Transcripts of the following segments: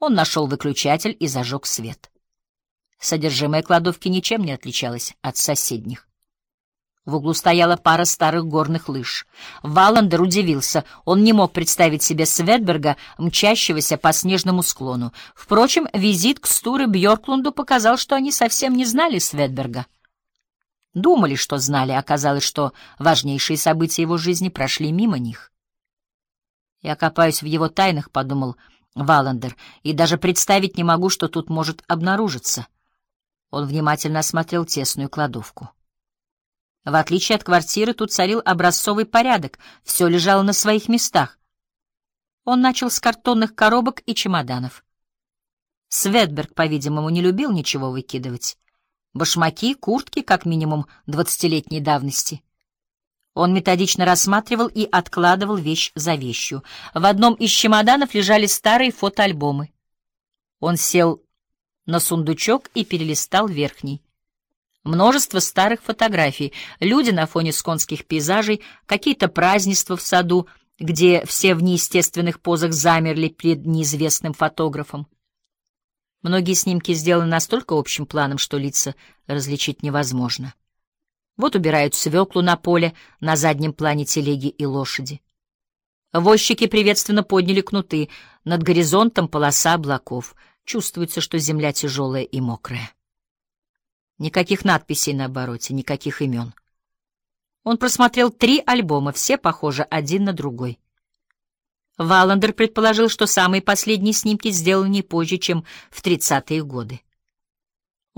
Он нашел выключатель и зажег свет. Содержимое кладовки ничем не отличалось от соседних. В углу стояла пара старых горных лыж. Валандер удивился. Он не мог представить себе Светберга, мчащегося по снежному склону. Впрочем, визит к Стуре Бьорклунду показал, что они совсем не знали Светберга. Думали, что знали, оказалось, что важнейшие события его жизни прошли мимо них. «Я копаюсь в его тайнах», — подумал Валандер, — «и даже представить не могу, что тут может обнаружиться». Он внимательно осмотрел тесную кладовку. В отличие от квартиры, тут царил образцовый порядок, все лежало на своих местах. Он начал с картонных коробок и чемоданов. Светберг, по-видимому, не любил ничего выкидывать. Башмаки, куртки, как минимум двадцатилетней давности. Он методично рассматривал и откладывал вещь за вещью. В одном из чемоданов лежали старые фотоальбомы. Он сел на сундучок и перелистал верхний. Множество старых фотографий, люди на фоне сконских пейзажей, какие-то празднества в саду, где все в неестественных позах замерли перед неизвестным фотографом. Многие снимки сделаны настолько общим планом, что лица различить невозможно. Вот убирают свеклу на поле, на заднем плане телеги и лошади. Возчики приветственно подняли кнуты, над горизонтом полоса облаков. Чувствуется, что земля тяжелая и мокрая. Никаких надписей на обороте, никаких имен. Он просмотрел три альбома, все похожи один на другой. Валандер предположил, что самые последние снимки сделаны не позже, чем в тридцатые годы.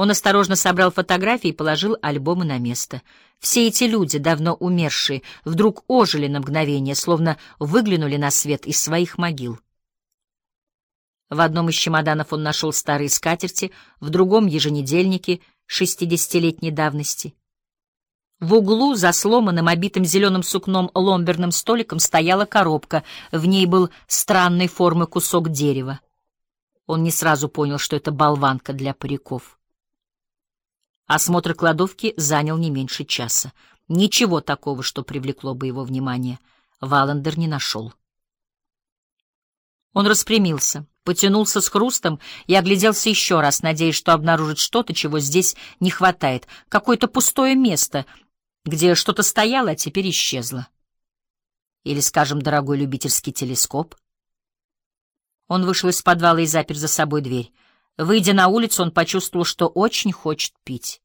Он осторожно собрал фотографии и положил альбомы на место. Все эти люди, давно умершие, вдруг ожили на мгновение, словно выглянули на свет из своих могил. В одном из чемоданов он нашел старые скатерти, в другом — еженедельники шестидесятилетней давности. В углу за сломанным, обитым зеленым сукном ломберным столиком стояла коробка, в ней был странной формы кусок дерева. Он не сразу понял, что это болванка для париков. Осмотр кладовки занял не меньше часа. Ничего такого, что привлекло бы его внимание, Валандер не нашел. Он распрямился потянулся с хрустом и огляделся еще раз, надеясь, что обнаружит что-то, чего здесь не хватает, какое-то пустое место, где что-то стояло, а теперь исчезло. Или, скажем, дорогой любительский телескоп. Он вышел из подвала и запер за собой дверь. Выйдя на улицу, он почувствовал, что очень хочет пить.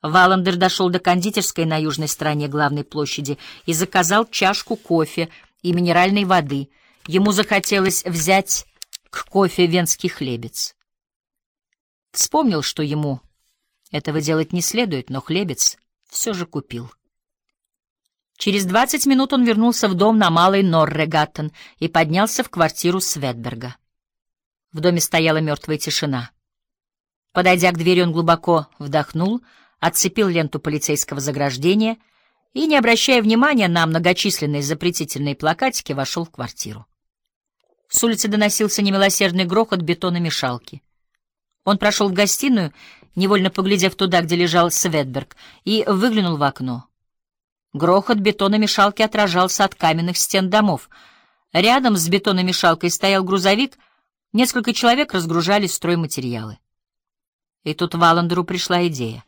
Валандер дошел до кондитерской на южной стороне главной площади и заказал чашку кофе и минеральной воды. Ему захотелось взять к кофе венский хлебец. Вспомнил, что ему этого делать не следует, но хлебец все же купил. Через двадцать минут он вернулся в дом на Малой Норрегаттен и поднялся в квартиру Светберга. В доме стояла мертвая тишина. Подойдя к двери, он глубоко вдохнул, отцепил ленту полицейского заграждения и, не обращая внимания на многочисленные запретительные плакатики, вошел в квартиру. С улицы доносился немилосердный грохот бетономешалки. Он прошел в гостиную, невольно поглядев туда, где лежал Светберг, и выглянул в окно. Грохот бетономешалки отражался от каменных стен домов. Рядом с бетономешалкой стоял грузовик, несколько человек разгружали стройматериалы. И тут Валандеру пришла идея.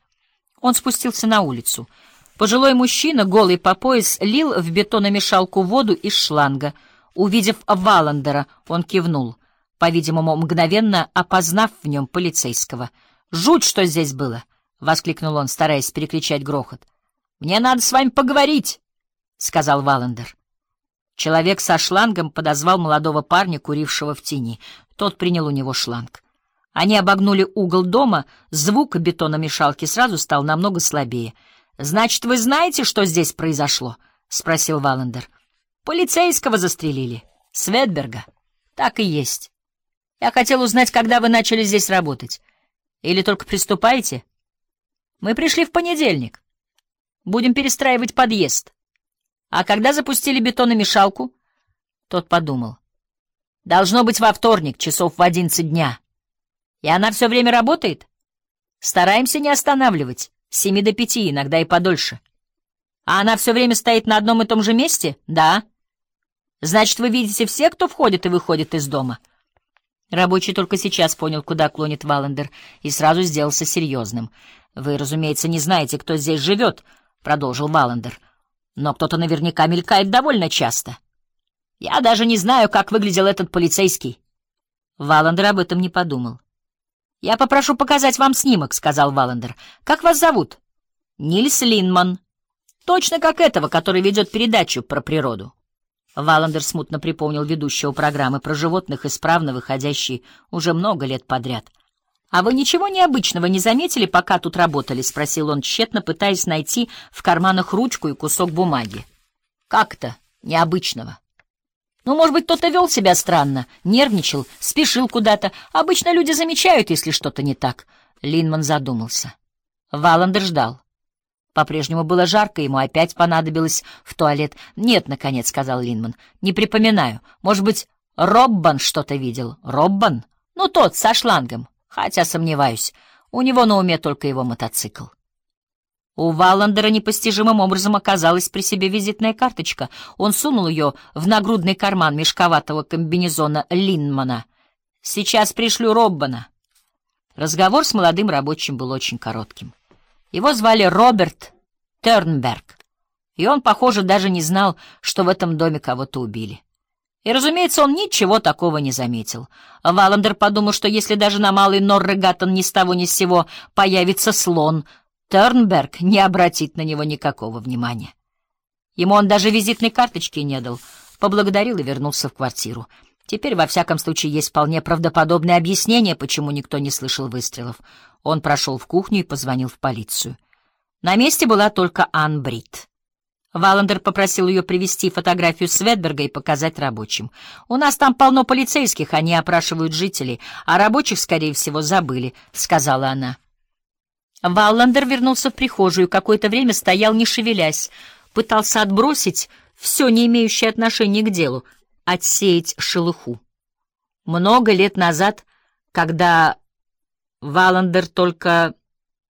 Он спустился на улицу. Пожилой мужчина, голый по пояс, лил в бетономешалку воду из шланга — Увидев Валандера, он кивнул, по-видимому, мгновенно опознав в нем полицейского. «Жуть, что здесь было!» — воскликнул он, стараясь перекричать грохот. «Мне надо с вами поговорить!» — сказал Валандер. Человек со шлангом подозвал молодого парня, курившего в тени. Тот принял у него шланг. Они обогнули угол дома, звук бетономешалки сразу стал намного слабее. «Значит, вы знаете, что здесь произошло?» — спросил Валандер. Полицейского застрелили. Светберга. Так и есть. Я хотел узнать, когда вы начали здесь работать. Или только приступаете? Мы пришли в понедельник. Будем перестраивать подъезд. А когда запустили бетономешалку? Тот подумал. Должно быть во вторник, часов в одиннадцать дня. И она все время работает? Стараемся не останавливать. С семи до пяти, иногда и подольше. А она все время стоит на одном и том же месте? Да. Значит, вы видите все, кто входит и выходит из дома? Рабочий только сейчас понял, куда клонит Валандер, и сразу сделался серьезным. «Вы, разумеется, не знаете, кто здесь живет», — продолжил Валандер. «Но кто-то наверняка мелькает довольно часто. Я даже не знаю, как выглядел этот полицейский». Валандер об этом не подумал. «Я попрошу показать вам снимок», — сказал Валандер. «Как вас зовут?» «Нильс Линман. Точно как этого, который ведет передачу про природу». Валандер смутно припомнил ведущего программы про животных, исправно выходящей уже много лет подряд. «А вы ничего необычного не заметили, пока тут работали?» — спросил он, тщетно пытаясь найти в карманах ручку и кусок бумаги. «Как-то необычного». «Ну, может быть, кто-то вел себя странно, нервничал, спешил куда-то. Обычно люди замечают, если что-то не так». Линман задумался. Валандер ждал. По-прежнему было жарко, ему опять понадобилось в туалет. «Нет, — наконец сказал Линман, — не припоминаю. Может быть, Роббан что-то видел? Роббан? Ну, тот, со шлангом. Хотя сомневаюсь. У него на уме только его мотоцикл». У Валандера непостижимым образом оказалась при себе визитная карточка. Он сунул ее в нагрудный карман мешковатого комбинезона Линмана. «Сейчас пришлю Роббана». Разговор с молодым рабочим был очень коротким. Его звали Роберт Тернберг, и он, похоже, даже не знал, что в этом доме кого-то убили. И, разумеется, он ничего такого не заметил. Валандер подумал, что если даже на малый Норрегаттон ни с того ни с сего появится слон, Тернберг не обратит на него никакого внимания. Ему он даже визитной карточки не дал, поблагодарил и вернулся в квартиру. Теперь, во всяком случае, есть вполне правдоподобное объяснение, почему никто не слышал выстрелов. Он прошел в кухню и позвонил в полицию. На месте была только Ан Брит. Валандер попросил ее привезти фотографию Светберга и показать рабочим. «У нас там полно полицейских, они опрашивают жителей, а рабочих, скорее всего, забыли», — сказала она. Валландер вернулся в прихожую, какое-то время стоял, не шевелясь, пытался отбросить все, не имеющее отношения к делу, отсеять шелуху. Много лет назад, когда Валандер только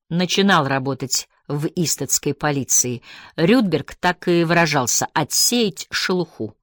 начинал работать в истатской полиции, Рюдберг так и выражался «отсеять шелуху».